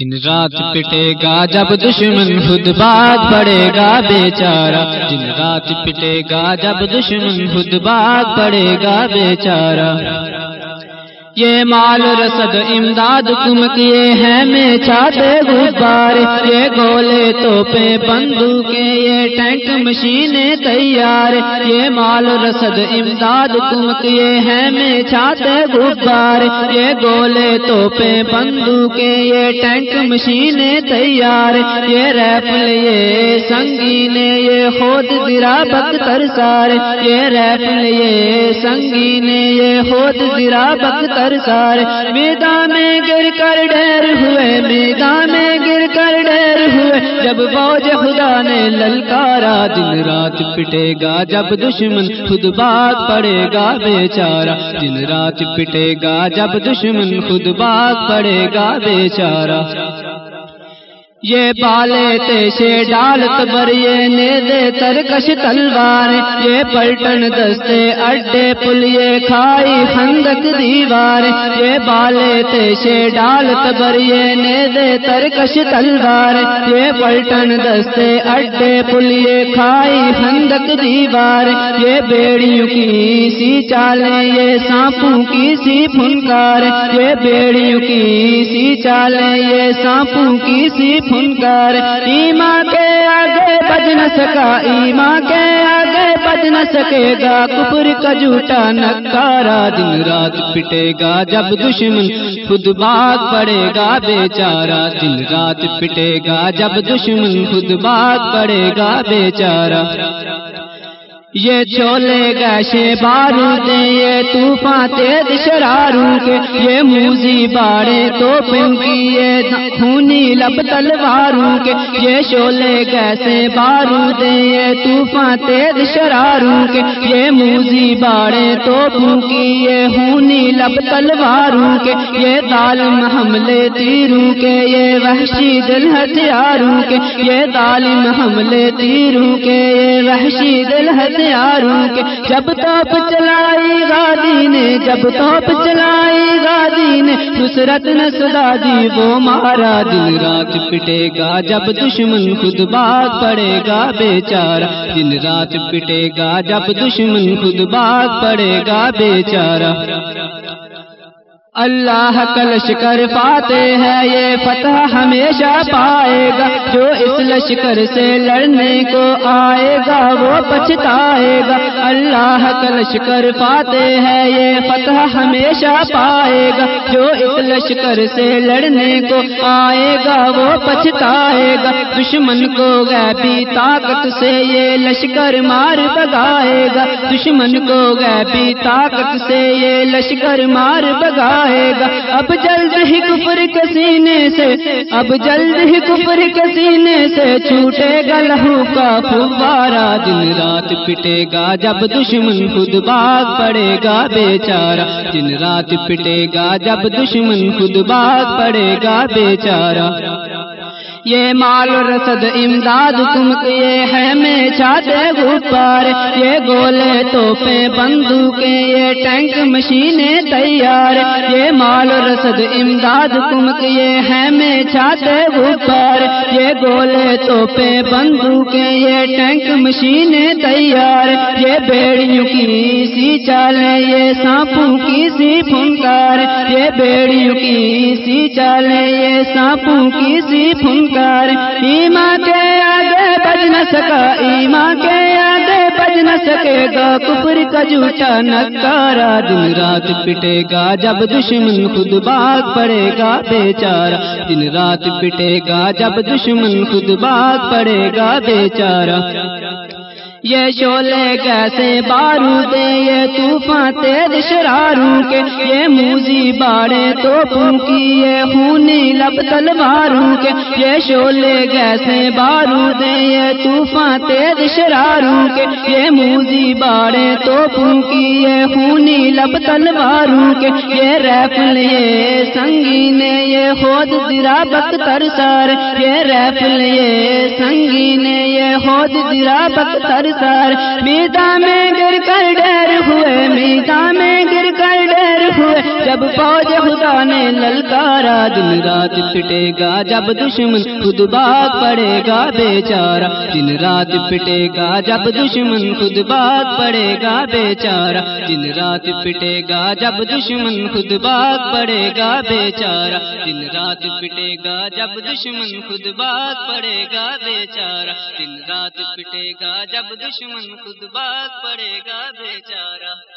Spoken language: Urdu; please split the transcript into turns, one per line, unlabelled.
دن رات پٹے گا جب دشمن خود بات پڑے گا بیچارہ۔ دن رات پٹے گا جب دشمن خود بات پڑے گا بیچارہ۔ یہ مال رسد امداد کم کیے ہیں، میں چاہتے غبار۔ یہ گولے توپے بندوقیں یہ ٹینک مشینیں تیار۔ یہ مال رسد امداد کم کیے ہیں، میں چاہتے غبار۔ یہ گولے توپے بندوقیں یہ ٹینک مشینیں تیار۔ یہ ریفل، یہ سنگین یہ خود درا بختر سار یہ ریفل، یہ سنگین یہ خود درا بختر سرکار، میدان میں گر کر ڈیر ہوئے، میدان میں گر کر ڈیر ہوئے۔ جب فوج خدا نے للکارا دن رات پٹے گا، جب دشمن خود بات پڑے گا، بیچارہ۔ دن رات پٹے گا، جب دشمن خود بات پڑے گا، بیچارہ۔ یہ بالے تیشے ڈالت بر یہ نیدے ترکش تلوار یہ پلٹن دستے اڈے پلیے کھائی خندق دیوار یہ بالے تیشے ڈالت بر یہ نیدے ترکش تلوار یہ پلٹن دستے اڈے پلیے کھائی خندق دیوار یہ بیڑیوں کی سی چالیں یہ سانپوں کی سی پھنکار یہ بیڑیوں کی سی چالیں یہ سانپوں کی سی فنکار ایما کے آگے بج نہ سکا، ایما کے آگے بج نہ سکے گا کپر کا جھوٹا نکارا دن رات پٹے گا، جب دشمن خود بات پڑے گا، بیچارہ دن رات پٹے گا، جب دشمن خود بات پڑے گا، بیچارہ یہ چولے گیشے بارو دے یہ طوفان تیز شرارو کے یہ موزی باڑے تو پنکی یہ خونی لب تلواروں کے یہ شولے گیسے بارو دے یہ طوفان تیز شرارو کے یہ موزی باڑے تو پنکی یہ خونی لب تلواروں کے یہ ظالم حملے تیروں کے یہ وحشی دل ہتھیاروں کے یہ ظالم حملے تیروں کے یہ وحشی دل ہتھیاروں کے جب توپ چلائی گادی نے، جب توپ چلائی گادی نے، نصرت نے دی جی وہ مارا دن رات پٹے گا جب دشمن خود بات پڑے گا بیچارہ، دن رات پٹے گا جب دشمن خود بات پڑے گا بیچارہ۔ اللہ کا لشکر پاتے ہے، یہ فتح ہمیشہ پائے گا۔ جو اس لشکر سے لڑنے کو آئے گا، وہ پچھتائے گا۔ اللہ کا لشکر پاتے ہے، یہ فتح ہمیشہ پائے گا۔ جو اس لشکر سے لڑنے کو آئے گا، وہ پچھتائے گا۔ دشمن کو غیبی طاقت سے یہ لشکر مار بگائے گا۔ دشمن کو غیبی طاقت سے یہ لشکر مار بگائے گا۔ اب جلد ہی کفر کسینے سینے سے، اب جلد ہی کفر کے سینے سے چھوٹے گا لہو کا فوارا دن رات پٹے گا جب دشمن خود باغ پڑے گا بیچارہ۔ دن رات پٹے گا جب دشمن خود باغ پڑے گا بیچارہ۔ یہ مال رسد امداد کم کیے ہے میں چاہتے گپار یہ گولے توپے بندوقیں، یہ ٹینک مشینیں تیار، یہ مال رسد امداد کم کیے ہے میں چاہتے گپار یہ گولے توپے بندوقیں، یہ ٹینک مشینیں تیار، یہ بیڑیوں کی سی چالیں، یہ سانپوں کی سی پھنکار یہ بیڑیوں کی سی چالیں، یہ سانپوں کی سی پھنکار ایما کے آگے بج نہ سکا ایما کے آگے بج نہ سکے گا، کفر کا جھوٹا نکارا، دن رات پٹے گا، جب دشمن خود باغ پڑے گا، بیچارہ، دن رات پٹے گا، جب دشمن خود باغ پڑے گا، بیچارہ۔ یہ شولے کیسے بارو دے؟ یہ طوفان تیز شراروں کے، یہ موزی باڑے تو کی، یہ خونی لب تلواروں کے، یہ شولے کیسے بارو دے؟ یہ طوفان تیز شراروں کے، یہ موزی باڑے تو کی، یہ خونی لب تلواروں کے، یہ ریفل یہ سنگین، یہ خود درا بختر سار یہ ریفل یہ سنگین، یہ خود درا بختر سار میدا میں گر کر ڈر ہوئے میدا میں گر کر ڈر ہوئے۔ جب فوج خدا نے للکارا دن رات پٹے گا، جب دشمن خود بات پڑے گا بیچارہ۔ دن رات پٹے گا، جب دشمن خود بات پڑے گا بیچارہ۔ دن رات پٹے گا، جب دشمن خود بات پڑے گا بیچارہ۔ دن رات پٹے گا، جب دشمن خود بات پڑے گا بیچارہ۔ دن رات پٹے گا، جب دشمن خود بات پڑے گا بیچارہ۔